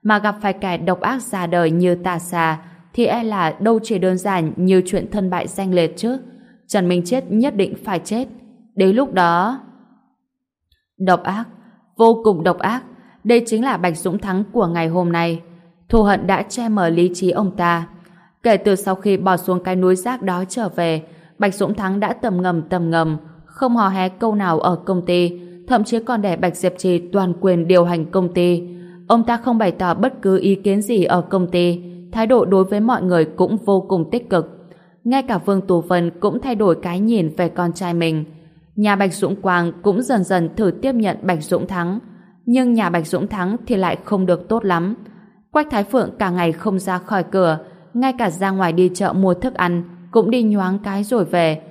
Mà gặp phải kẻ độc ác ra đời như tà xà, thì e là đâu chỉ đơn giản như chuyện thân bại danh liệt chứ. Trần Minh Chết nhất định phải chết. Đến lúc đó... Độc ác, vô cùng độc ác. Đây chính là Bạch Dũng Thắng của ngày hôm nay. Thù hận đã che mờ lý trí ông ta. Kể từ sau khi bỏ xuống cái núi rác đó trở về, Bạch Dũng Thắng đã tầm ngầm tầm ngầm, không hò hé câu nào ở công ty, thậm chí còn để Bạch Diệp Trì toàn quyền điều hành công ty. Ông ta không bày tỏ bất cứ ý kiến gì ở công ty, thái độ đối với mọi người cũng vô cùng tích cực. Ngay cả Vương Tù Vân cũng thay đổi cái nhìn về con trai mình. Nhà Bạch Dũng Quang cũng dần dần thử tiếp nhận Bạch Dũng Thắng. Nhưng nhà Bạch Dũng Thắng thì lại không được tốt lắm. Quách Thái Phượng cả ngày không ra khỏi cửa, ngay cả ra ngoài đi chợ mua thức ăn, cũng đi nhoáng cái rồi về.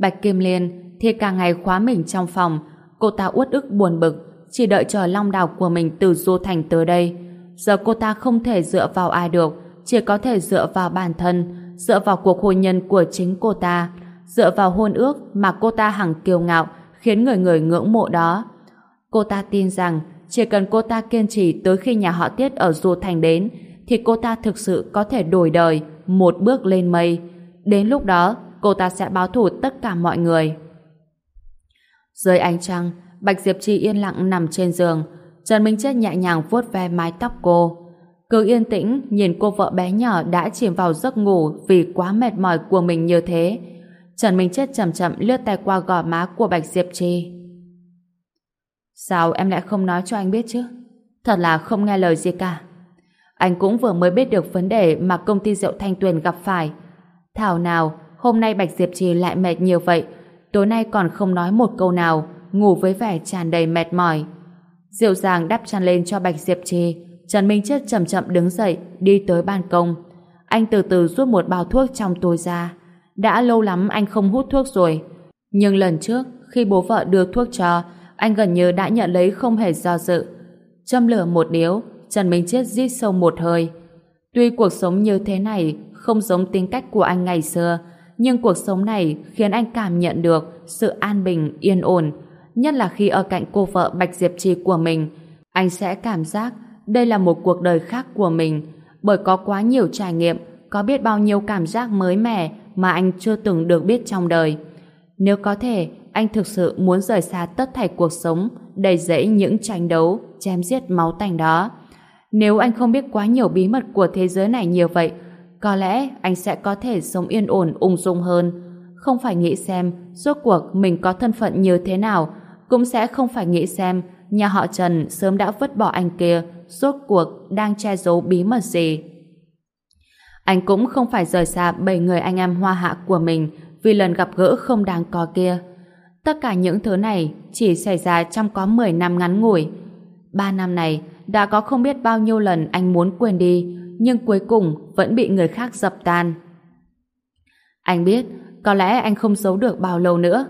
Bạch Kim Liên thì cả ngày khóa mình trong phòng, cô ta uất ức buồn bực, chỉ đợi chờ long đào của mình từ Du Thành tới đây. Giờ cô ta không thể dựa vào ai được, chỉ có thể dựa vào bản thân, dựa vào cuộc hôn nhân của chính cô ta, dựa vào hôn ước mà cô ta hằng kiêu ngạo, khiến người người ngưỡng mộ đó. Cô ta tin rằng chỉ cần cô ta kiên trì tới khi nhà họ Tiết ở Du Thành đến, thì cô ta thực sự có thể đổi đời, một bước lên mây. Đến lúc đó, cô ta sẽ báo thù tất cả mọi người. Dưới ánh trăng, Bạch Diệp Chi yên lặng nằm trên giường. Trần Minh Chết nhẹ nhàng vuốt ve mái tóc cô. Cứ yên tĩnh nhìn cô vợ bé nhỏ đã chìm vào giấc ngủ vì quá mệt mỏi của mình như thế. Trần Minh Chết chậm chậm lướt tay qua gò má của Bạch Diệp Trì. Sao em lại không nói cho anh biết chứ? Thật là không nghe lời gì cả. Anh cũng vừa mới biết được vấn đề mà công ty rượu Thanh Tuyền gặp phải. Thảo nào, hôm nay Bạch Diệp Trì lại mệt nhiều vậy, tối nay còn không nói một câu nào, ngủ với vẻ tràn đầy mệt mỏi. Diệu dàng đắp chăn lên cho Bạch Diệp Trì, Trần Minh Chết chậm chậm đứng dậy, đi tới ban công. Anh từ từ rút một bao thuốc trong túi ra. Đã lâu lắm anh không hút thuốc rồi. Nhưng lần trước, khi bố vợ đưa thuốc cho, anh gần như đã nhận lấy không hề do dự. Châm lửa một điếu, Trần Minh Chết rít sâu một hơi. Tuy cuộc sống như thế này không giống tính cách của anh ngày xưa, nhưng cuộc sống này khiến anh cảm nhận được sự an bình, yên ổn. Nhất là khi ở cạnh cô vợ Bạch Diệp Trì của mình, anh sẽ cảm giác đây là một cuộc đời khác của mình, bởi có quá nhiều trải nghiệm, có biết bao nhiêu cảm giác mới mẻ mà anh chưa từng được biết trong đời. Nếu có thể, anh thực sự muốn rời xa tất thảy cuộc sống, đầy rẫy những tranh đấu, chém giết máu tanh đó. Nếu anh không biết quá nhiều bí mật của thế giới này nhiều vậy, có lẽ anh sẽ có thể sống yên ổn ung dung hơn. Không phải nghĩ xem rốt cuộc mình có thân phận như thế nào, cũng sẽ không phải nghĩ xem nhà họ Trần sớm đã vứt bỏ anh kia, rốt cuộc đang che giấu bí mật gì. Anh cũng không phải rời xa bảy người anh em hoa hạ của mình vì lần gặp gỡ không đáng có kia. Tất cả những thứ này chỉ xảy ra trong có 10 năm ngắn ngủi. Ba năm này đã có không biết bao nhiêu lần anh muốn quên đi, nhưng cuối cùng vẫn bị người khác dập tan. Anh biết, có lẽ anh không giấu được bao lâu nữa.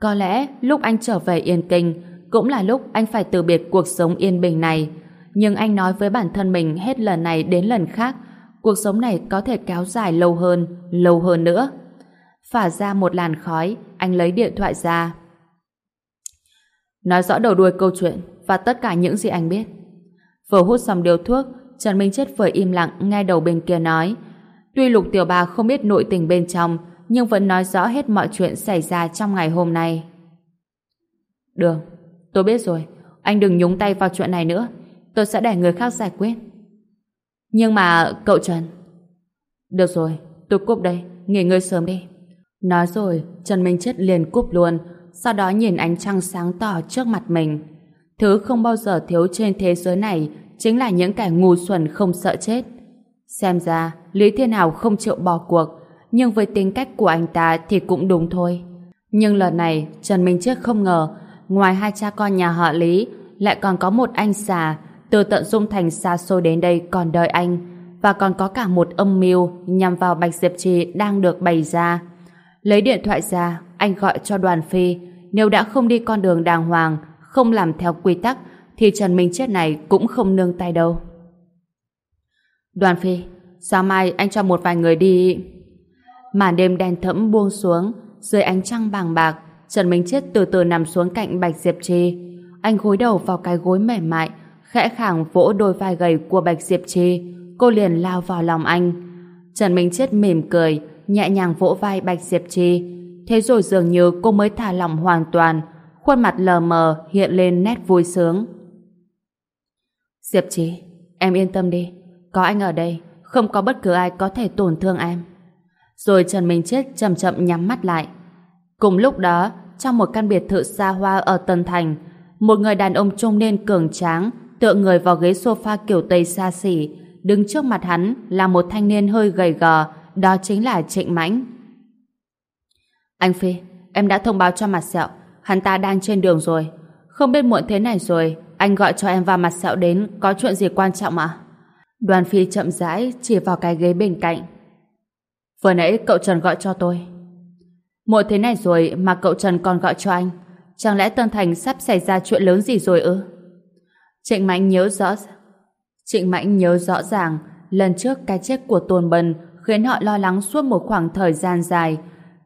Có lẽ lúc anh trở về Yên Kinh cũng là lúc anh phải từ biệt cuộc sống yên bình này. Nhưng anh nói với bản thân mình hết lần này đến lần khác cuộc sống này có thể kéo dài lâu hơn, lâu hơn nữa. Phả ra một làn khói, anh lấy điện thoại ra. Nói rõ đầu đuôi câu chuyện và tất cả những gì anh biết. Vừa hút xong điếu thuốc, Trần Minh Chết vừa im lặng nghe đầu bên kia nói. Tuy Lục Tiểu bà không biết nội tình bên trong, nhưng vẫn nói rõ hết mọi chuyện xảy ra trong ngày hôm nay. Được, tôi biết rồi. Anh đừng nhúng tay vào chuyện này nữa. Tôi sẽ để người khác giải quyết. Nhưng mà cậu Trần... Được rồi, tôi cúp đây. Nghỉ ngơi sớm đi. Nói rồi, Trần Minh Chết liền cúp luôn, sau đó nhìn ánh trăng sáng tỏ trước mặt mình. Thứ không bao giờ thiếu trên thế giới này chính là những kẻ ngu xuẩn không sợ chết. Xem ra, Lý Thiên Hào không chịu bỏ cuộc, nhưng với tính cách của anh ta thì cũng đúng thôi. Nhưng lần này, Trần Minh Chết không ngờ, ngoài hai cha con nhà họ Lý, lại còn có một anh già từ tận dung thành xa xôi đến đây còn đợi anh, và còn có cả một âm mưu nhằm vào Bạch Diệp Trì đang được bày ra. Lấy điện thoại ra, anh gọi cho đoàn phi, nếu đã không đi con đường đàng hoàng, không làm theo quy tắc, thì Trần Minh Chết này cũng không nương tay đâu. Đoàn phi, sáng mai anh cho một vài người đi... Màn đêm đen thẫm buông xuống, dưới ánh trăng bàng bạc, Trần Minh Chết từ từ nằm xuống cạnh Bạch Diệp Trì. Anh gối đầu vào cái gối mềm mại, khẽ khàng vỗ đôi vai gầy của Bạch Diệp Trì. Cô liền lao vào lòng anh. Trần Minh Chết mỉm cười, nhẹ nhàng vỗ vai Bạch Diệp Trì. Thế rồi dường như cô mới thả lòng hoàn toàn, khuôn mặt lờ mờ hiện lên nét vui sướng. Diệp Trì, em yên tâm đi. Có anh ở đây, không có bất cứ ai có thể tổn thương em. Rồi Trần Minh Chết chậm chậm nhắm mắt lại. Cùng lúc đó, trong một căn biệt thự xa hoa ở Tân Thành, một người đàn ông trung niên cường tráng tựa người vào ghế sofa kiểu Tây xa xỉ, đứng trước mặt hắn là một thanh niên hơi gầy gò, đó chính là Trịnh Mãnh. Anh Phi, em đã thông báo cho mặt sẹo, hắn ta đang trên đường rồi. Không biết muộn thế này rồi, anh gọi cho em và mặt sẹo đến, có chuyện gì quan trọng ạ? Đoàn Phi chậm rãi chỉ vào cái ghế bên cạnh. Vừa nãy cậu Trần gọi cho tôi. Muộn thế này rồi mà cậu Trần còn gọi cho anh. Chẳng lẽ Tân Thành sắp xảy ra chuyện lớn gì rồi ư? Trịnh Mãnh nhớ rõ Trịnh Mãnh nhớ rõ ràng lần trước cái chết của Tôn Bân khiến họ lo lắng suốt một khoảng thời gian dài.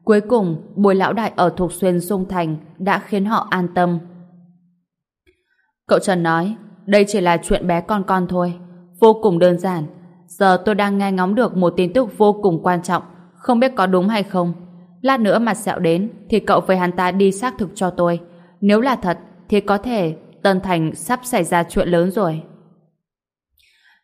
Cuối cùng, bùi lão đại ở Thục Xuyên Dung Thành đã khiến họ an tâm. Cậu Trần nói, đây chỉ là chuyện bé con con thôi, vô cùng đơn giản. Giờ tôi đang nghe ngóng được một tin tức vô cùng quan trọng, không biết có đúng hay không. Lát nữa mặt sẹo đến, thì cậu với hắn ta đi xác thực cho tôi. Nếu là thật, thì có thể Tân Thành sắp xảy ra chuyện lớn rồi.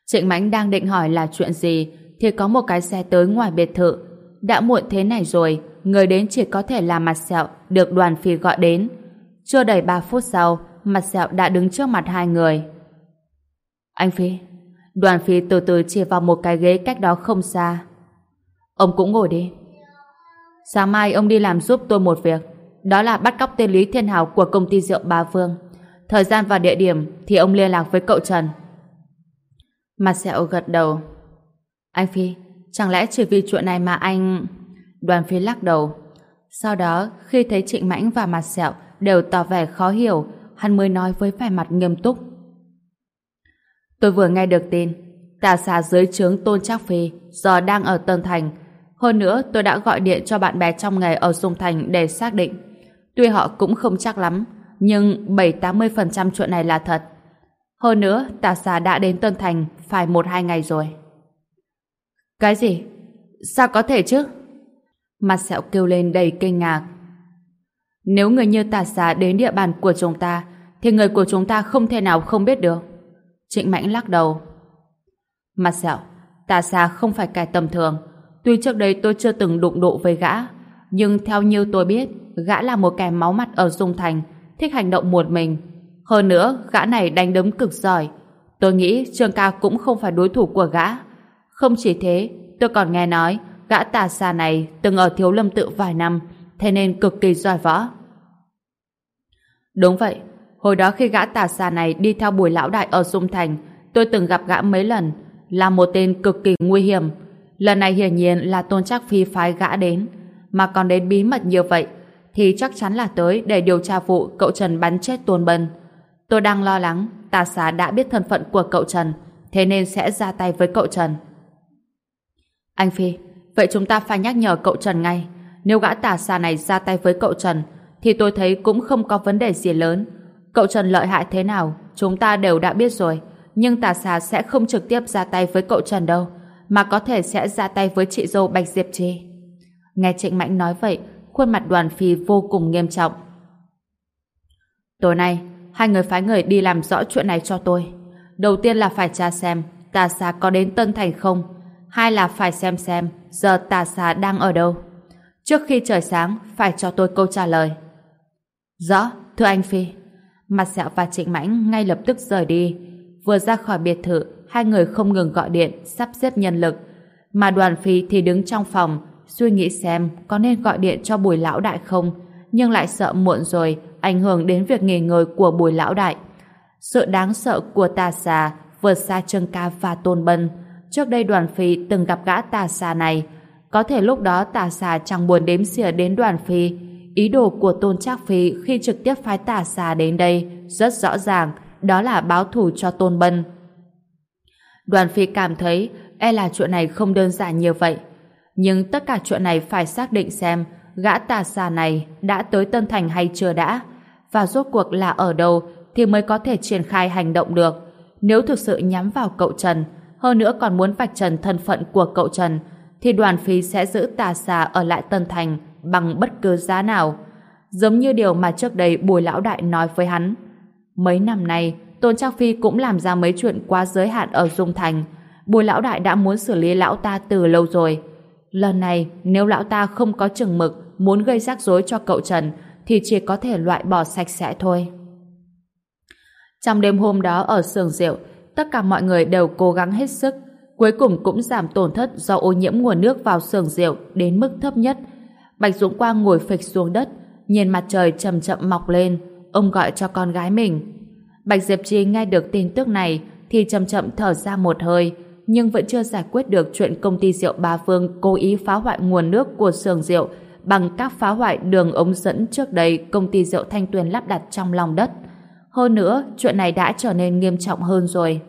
Trịnh Mãnh đang định hỏi là chuyện gì thì có một cái xe tới ngoài biệt thự. Đã muộn thế này rồi, người đến chỉ có thể là mặt sẹo được đoàn phi gọi đến. Chưa đầy 3 phút sau, mặt sẹo đã đứng trước mặt hai người. Anh Phi, đoàn phi từ từ chỉ vào một cái ghế cách đó không xa. Ông cũng ngồi đi. Sáng mai ông đi làm giúp tôi một việc. Đó là bắt cóc tên Lý Thiên Hào của công ty rượu Ba Vương. Thời gian và địa điểm thì ông liên lạc với cậu Trần. Mặt sẹo gật đầu. Anh Phi, chẳng lẽ chỉ vì chuyện này mà anh... Đoàn Phi lắc đầu. Sau đó, khi thấy Trịnh Mãnh và mặt sẹo đều tỏ vẻ khó hiểu, hắn mới nói với vẻ mặt nghiêm túc. Tôi vừa nghe được tin, tà xà dưới trướng Tôn Trác Phi, giờ đang ở Tân Thành. Hơn nữa, tôi đã gọi điện cho bạn bè trong nghề ở Dung Thành để xác định. Tuy họ cũng không chắc lắm, nhưng 7-80% chuyện này là thật. Hơn nữa, tà xà đã đến Tân Thành phải 1-2 ngày rồi. Cái gì? Sao có thể chứ? Mặt sẹo kêu lên đầy kinh ngạc. Nếu người như tà xà đến địa bàn của chúng ta, thì người của chúng ta không thể nào không biết được. Trịnh Mãnh lắc đầu. Mặt sẹo, tà xà không phải kẻ tầm thường. Tuy trước đây tôi chưa từng đụng độ với gã, nhưng theo như tôi biết, gã là một kẻ máu mặt ở Dung Thành, thích hành động một mình. Hơn nữa, gã này đánh đấm cực giỏi. Tôi nghĩ Trương Ca cũng không phải đối thủ của gã. Không chỉ thế, tôi còn nghe nói gã tà xà này từng ở thiếu lâm tự vài năm, thế nên cực kỳ giỏi võ. Đúng vậy, hồi đó khi gã tà xà này đi theo bùi lão đại ở Dung Thành, tôi từng gặp gã mấy lần, là một tên cực kỳ nguy hiểm. Lần này hiển nhiên là tôn chắc phi phái gã đến, mà còn đến bí mật như vậy, thì chắc chắn là tới để điều tra vụ cậu Trần bắn chết Tôn Bân. Tôi đang lo lắng, tà xá đã biết thân phận của cậu Trần, thế nên sẽ ra tay với cậu Trần. Anh Phi, vậy chúng ta phải nhắc nhở cậu Trần ngay. Nếu gã tà xà này ra tay với cậu Trần, thì tôi thấy cũng không có vấn đề gì lớn. Cậu Trần lợi hại thế nào, chúng ta đều đã biết rồi. Nhưng tà xà sẽ không trực tiếp ra tay với cậu Trần đâu, mà có thể sẽ ra tay với chị dâu Bạch Diệp Trì. Nghe Trịnh Mạnh nói vậy, khuôn mặt đoàn phi vô cùng nghiêm trọng. Tối nay, hai người phái người đi làm rõ chuyện này cho tôi. Đầu tiên là phải tra xem tà Sa có đến Tân Thành không, hai là phải xem xem giờ tà Sa đang ở đâu. Trước khi trời sáng, phải cho tôi câu trả lời. Rõ, thưa anh Phi. Mặt sẹo và trịnh mãnh ngay lập tức rời đi. Vừa ra khỏi biệt thự, hai người không ngừng gọi điện, sắp xếp nhân lực. Mà đoàn Phi thì đứng trong phòng, suy nghĩ xem có nên gọi điện cho bùi lão đại không, nhưng lại sợ muộn rồi, ảnh hưởng đến việc nghỉ ngơi của bùi lão đại. Sự đáng sợ của tà xà vượt xa Trương Ca và Tôn Bân. Trước đây đoàn phi từng gặp gã tà xà này. Có thể lúc đó tà xà chẳng buồn đếm xỉa đến đoàn phi. Ý đồ của Tôn Trác Phi khi trực tiếp phái tà xà đến đây rất rõ ràng, đó là báo thù cho Tôn Bân. Đoàn phi cảm thấy e là chuyện này không đơn giản như vậy. Nhưng tất cả chuyện này phải xác định xem gã tà xà này đã tới Tân Thành hay chưa đã, và rốt cuộc là ở đâu thì mới có thể triển khai hành động được. Nếu thực sự nhắm vào cậu Trần, hơn nữa còn muốn vạch trần thân phận của cậu Trần, thì đoàn phí sẽ giữ tà xà ở lại Tân Thành bằng bất cứ giá nào. Giống như điều mà trước đây Bùi Lão Đại nói với hắn. Mấy năm nay, Tôn trang Phi cũng làm ra mấy chuyện quá giới hạn ở Dung Thành. Bùi Lão Đại đã muốn xử lý Lão ta từ lâu rồi. Lần này, nếu Lão ta không có chừng mực, muốn gây rắc rối cho cậu Trần, thì chỉ có thể loại bỏ sạch sẽ thôi. Trong đêm hôm đó ở sườn rượu, tất cả mọi người đều cố gắng hết sức, cuối cùng cũng giảm tổn thất do ô nhiễm nguồn nước vào sườn rượu đến mức thấp nhất. Bạch Dũng Quang ngồi phịch xuống đất, nhìn mặt trời chậm chậm mọc lên, ông gọi cho con gái mình. Bạch Diệp Chi nghe được tin tức này thì chậm chậm thở ra một hơi, nhưng vẫn chưa giải quyết được chuyện công ty rượu Ba Phương cố ý phá hoại nguồn nước của sườn rượu bằng các phá hoại đường ống dẫn trước đây công ty rượu Thanh Tuyền lắp đặt trong lòng đất. Hơn nữa, chuyện này đã trở nên nghiêm trọng hơn rồi.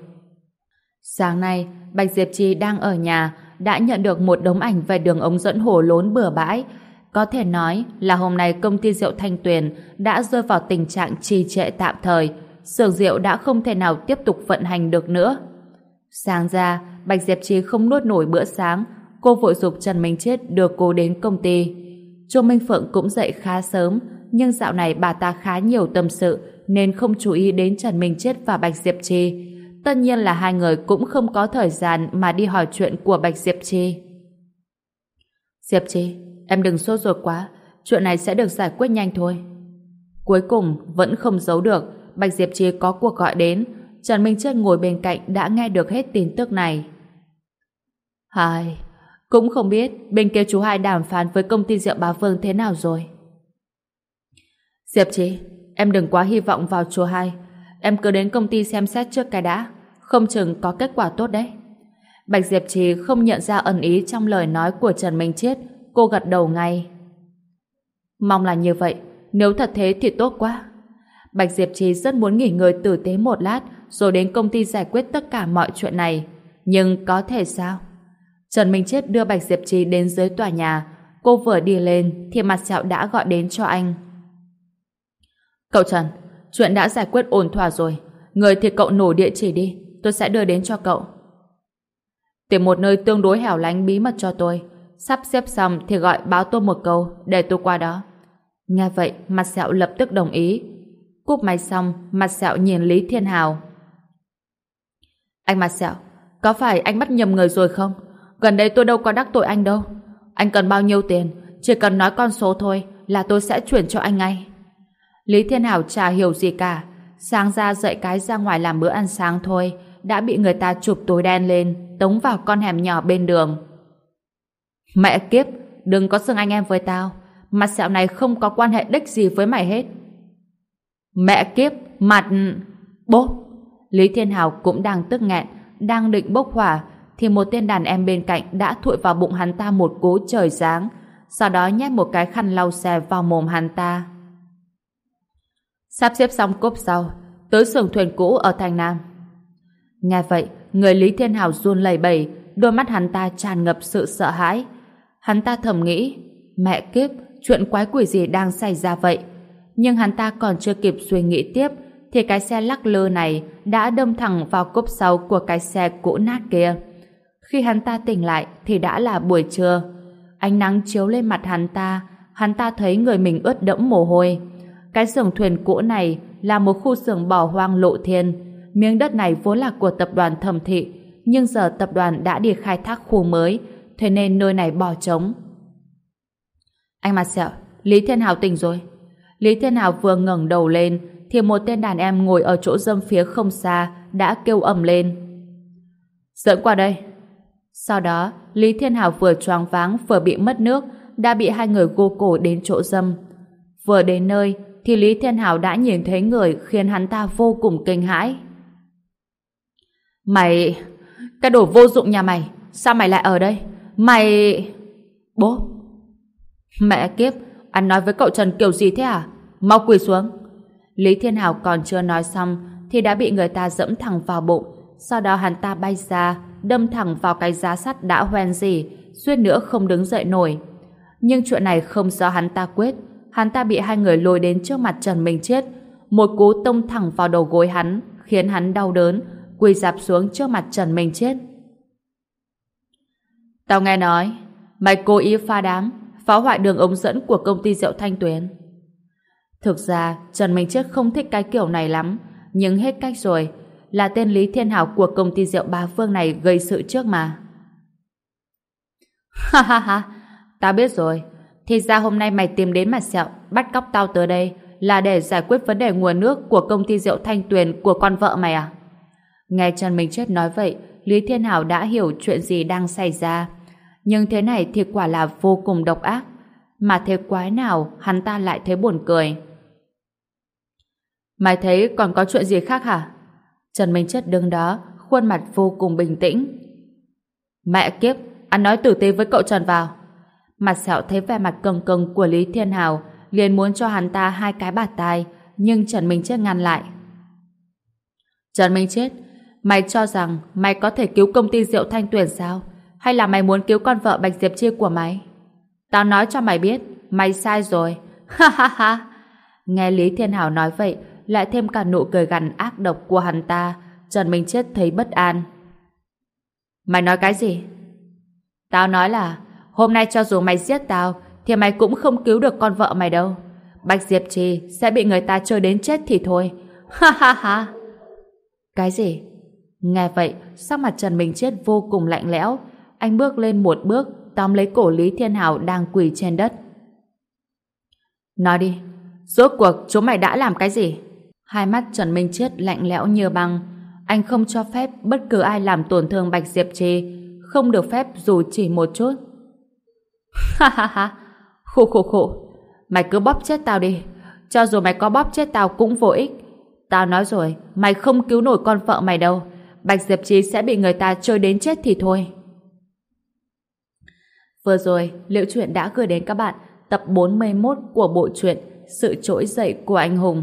Sáng nay, Bạch Diệp Chi đang ở nhà, đã nhận được một đống ảnh về đường ống dẫn hồ lốn bừa bãi. Có thể nói là hôm nay công ty rượu Thanh Tuyền đã rơi vào tình trạng trì trệ tạm thời, xưởng rượu đã không thể nào tiếp tục vận hành được nữa. Sáng ra, Bạch Diệp Chi không nuốt nổi bữa sáng, cô vội dục Trần Minh Chết đưa cô đến công ty. Chu Minh Phượng cũng dậy khá sớm, nhưng dạo này bà ta khá nhiều tâm sự, nên không chú ý đến Trần Minh Chết và Bạch Diệp Chi. Tất nhiên là hai người cũng không có thời gian mà đi hỏi chuyện của Bạch Diệp Chi. Diệp Chi, em đừng sốt ruột quá, chuyện này sẽ được giải quyết nhanh thôi. Cuối cùng, vẫn không giấu được, Bạch Diệp Chi có cuộc gọi đến, Trần Minh Chết ngồi bên cạnh đã nghe được hết tin tức này. Hai, cũng không biết bên kia chú hai đàm phán với công ty rượu Bá Vương thế nào rồi. Diệp Chí, Em đừng quá hy vọng vào chú hai. Em cứ đến công ty xem xét trước cái đã. Không chừng có kết quả tốt đấy. Bạch Diệp Trì không nhận ra ẩn ý trong lời nói của Trần Minh Chiết. Cô gật đầu ngay. Mong là như vậy. Nếu thật thế thì tốt quá. Bạch Diệp Trì rất muốn nghỉ ngơi tử tế một lát rồi đến công ty giải quyết tất cả mọi chuyện này. Nhưng có thể sao? Trần Minh Chết đưa Bạch Diệp Trì đến dưới tòa nhà. Cô vừa đi lên thì mặt sẹo đã gọi đến cho anh. Cậu Trần, chuyện đã giải quyết ổn thỏa rồi. Người thì cậu nổ địa chỉ đi, tôi sẽ đưa đến cho cậu. Tìm một nơi tương đối hẻo lánh bí mật cho tôi. Sắp xếp xong thì gọi báo tôi một câu để tôi qua đó. Nghe vậy, mặt sẹo lập tức đồng ý. Cúp máy xong, mặt sẹo nhìn Lý Thiên Hào. Anh mặt sẹo, có phải anh bắt nhầm người rồi không? Gần đây tôi đâu có đắc tội anh đâu. Anh cần bao nhiêu tiền, chỉ cần nói con số thôi là tôi sẽ chuyển cho anh ngay. Lý Thiên Hảo chả hiểu gì cả. Sáng ra dậy cái ra ngoài làm bữa ăn sáng thôi, đã bị người ta chụp túi đen lên, tống vào con hẻm nhỏ bên đường. Mẹ kiếp, đừng có xưng anh em với tao. Mặt sẹo này không có quan hệ đích gì với mày hết. Mẹ kiếp, mặt... Bốp! Lý Thiên Hào cũng đang tức nghẹn, đang định bốc hỏa, thì một tên đàn em bên cạnh đã thụi vào bụng hắn ta một cú trời giáng, sau đó nhét một cái khăn lau xe vào mồm hắn ta. Sắp xếp xong cốp sau, tới xưởng thuyền cũ ở Thành Nam. Nghe vậy, người Lý Thiên Hào run lẩy bẩy, đôi mắt hắn ta tràn ngập sự sợ hãi. Hắn ta thầm nghĩ, mẹ kiếp, chuyện quái quỷ gì đang xảy ra vậy? Nhưng hắn ta còn chưa kịp suy nghĩ tiếp, thì cái xe lắc lư này đã đâm thẳng vào cốp sau của cái xe cũ nát kia. Khi hắn ta tỉnh lại thì đã là buổi trưa. Ánh nắng chiếu lên mặt hắn ta, hắn ta thấy người mình ướt đẫm mồ hôi. Cái xưởng thuyền cũ này là một khu xưởng bỏ hoang lộ thiên. Miếng đất này vốn là của tập đoàn thẩm thị, nhưng giờ tập đoàn đã đi khai thác khu mới, thế nên nơi này bỏ trống. Anh mặt sẹo, Lý Thiên Hào tỉnh rồi. Lý Thiên Hào vừa ngẩng đầu lên, thì một tên đàn em ngồi ở chỗ dâm phía không xa đã kêu ầm lên. Dẫn qua đây. Sau đó, Lý Thiên Hảo vừa choáng váng vừa bị mất nước, đã bị hai người gô cổ đến chỗ dâm. Vừa đến nơi, thì Lý Thiên Hảo đã nhìn thấy người khiến hắn ta vô cùng kinh hãi. Mày... Cái đồ vô dụng nhà mày, sao mày lại ở đây? Mày... Bố... Mẹ kiếp, anh nói với cậu Trần kiểu gì thế à? Mau quỳ xuống. Lý Thiên Hào còn chưa nói xong thì đã bị người ta dẫm thẳng vào bụng. Sau đó hắn ta bay ra, đâm thẳng vào cái giá sắt đã hoen gì, suýt nữa không đứng dậy nổi. Nhưng chuyện này không do hắn ta quyết. Hắn ta bị hai người lôi đến trước mặt Trần Minh Chết. Một cú tông thẳng vào đầu gối hắn, khiến hắn đau đớn, quỳ dạp xuống trước mặt Trần Minh Chết. Tao nghe nói, mày cố ý pha đám, phá hoại đường ống dẫn của công ty rượu Thanh Tuyến. Thực ra, Trần Minh Chiết không thích cái kiểu này lắm, nhưng hết cách rồi, là tên Lý Thiên Hảo của công ty rượu Ba Phương này gây sự trước mà. Ha ha ha, ta biết rồi. Thì ra hôm nay mày tìm đến mặt sẹo, bắt cóc tao tới đây, là để giải quyết vấn đề nguồn nước của công ty rượu Thanh Tuyền của con vợ mày à? Nghe Trần Minh Chết nói vậy, Lý Thiên Hảo đã hiểu chuyện gì đang xảy ra. Nhưng thế này thì quả là vô cùng độc ác. Mà thế quái nào hắn ta lại thấy buồn cười. Mày thấy còn có chuyện gì khác hả? Trần Minh Chất đứng đó, khuôn mặt vô cùng bình tĩnh. Mẹ kiếp, anh nói tử tế với cậu Trần vào. Mặt sẹo thấy vẻ mặt cồng cồng của Lý Thiên Hào, liền muốn cho hắn ta hai cái bạt tai, nhưng Trần Minh Chết ngăn lại. Trần Minh Chết, mày cho rằng mày có thể cứu công ty rượu Thanh Tuyền sao? Hay là mày muốn cứu con vợ Bạch Diệp Chi của mày? Tao nói cho mày biết, mày sai rồi. Ha ha ha. Nghe Lý Thiên Hào nói vậy, lại thêm cả nụ cười gằn ác độc của hắn ta, Trần Minh Chết thấy bất an. Mày nói cái gì? Tao nói là, hôm nay cho dù mày giết tao, thì mày cũng không cứu được con vợ mày đâu. Bạch Diệp Trì sẽ bị người ta chơi đến chết thì thôi. Ha ha ha! Cái gì? Nghe vậy, sắc mặt Trần Minh Chết vô cùng lạnh lẽo. Anh bước lên một bước, tóm lấy cổ Lý Thiên Hào đang quỳ trên đất. Nói đi, rốt cuộc chúng mày đã làm cái gì? Hai mắt Trần Minh Chết lạnh lẽo như băng. Anh không cho phép bất cứ ai làm tổn thương Bạch Diệp Trì, không được phép dù chỉ một chút. Ha ha ha, khổ khổ khổ. Mày cứ bóp chết tao đi. Cho dù mày có bóp chết tao cũng vô ích. Tao nói rồi, mày không cứu nổi con vợ mày đâu. Bạch Diệp Trì sẽ bị người ta chơi đến chết thì thôi. Vừa rồi, Liệu Chuyện đã gửi đến các bạn tập 41 của bộ truyện Sự trỗi dậy của anh hùng.